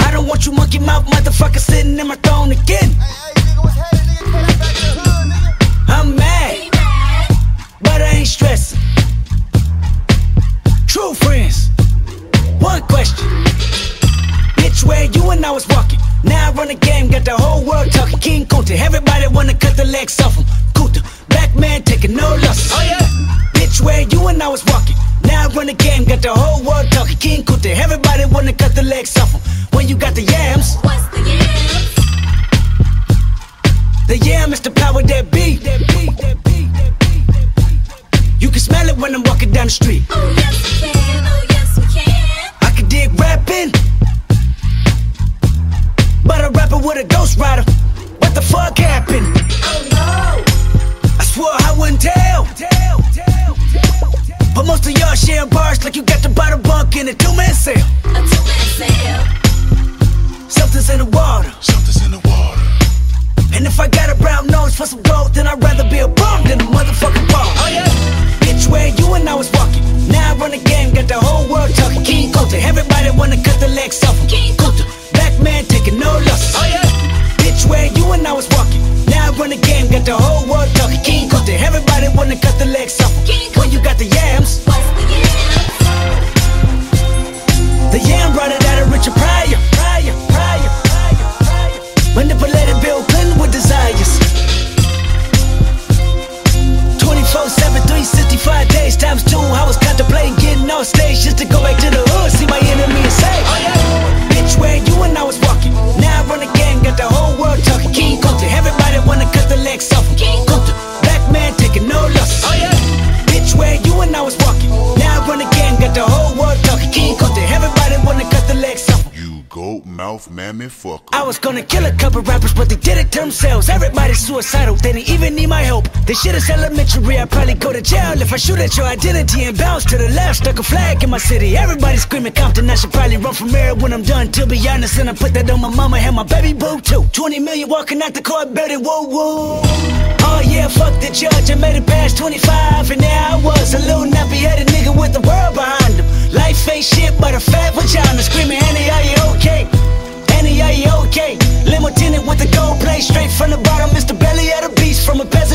I don't want you monkey mouth motherfucker sitting in my throne again. I'm mad, but I ain't stressing. True friends, one question. Bitch, where you and I was walking. Now I run the game, got the whole world talking. King Kunta, everybody wanna cut the legs off him. Kunta, black man taking no losses. Oh yeah. Bitch, where you and I was walking. Run the game, got the whole world talking. King Kunta, everybody wanna cut the legs off him. When you got the yams, What's the yams? the yam is the power that be. That be, that be, that be, that be. You can smell it when I'm walking down the street. Oh yes we can, oh yes we can. I can dig rapping, but a rapper with a ghostwriter. What the fuck happened? Oh no, I swore I wouldn't tell. But most of y'all sharing bars like you got the bottle bunk in a two man sale. a two-man sale. Something's in the water. Something's in the water. And if I got a brown nose for some gold, then I'd rather be a bum than a motherfucking bum. Oh yeah. Bitch, where you and I was walking. Now I run the game, got the whole world talking. King Kunta, everybody wanna cut the legs off him. King Kunta, black man taking no losses. Oh yeah. Bitch, where you and I was walking. Now I run the game, got the whole world talking. King Kunta, everybody wanna cut the legs 365 days times two. I was contemplating getting off stage just to go back to the mouth mammy fucker. I was gonna kill a couple rappers, but they did it to themselves. Everybody's suicidal, they didn't even need my help. This shit is elementary, I'd probably go to jail if I shoot at your identity and bounce to the left. Stuck a flag in my city. Everybody screaming Compton, I should probably run from here when I'm done. To be honest, and I put that on my mama and my baby boo too. 20 million walking out the court, better woo woo. Oh yeah, fuck the judge, I made it past 25, and now I was, a little nappy headed nigga with the world behind him. Life ain't shit but a fat vagina,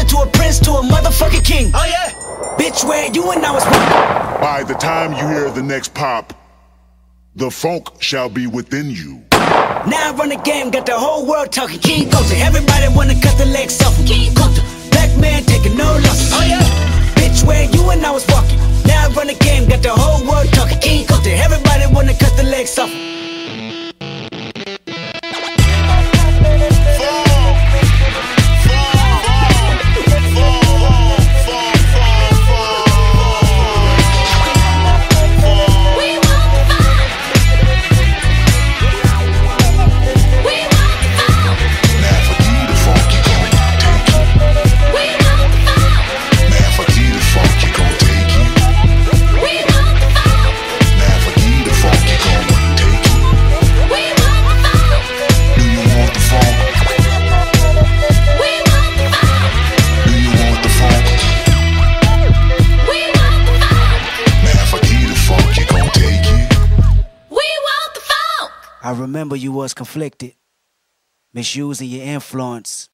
From a peasant to a prince to a motherfucking king. Oh yeah. Bitch, where you and I was walking. By the time you hear the next pop, the funk shall be within you. Now I run the game, got the whole world talking. King Kunta, everybody wanna cut the legs off. King Kunta, I remember you was conflicted, misusing your influence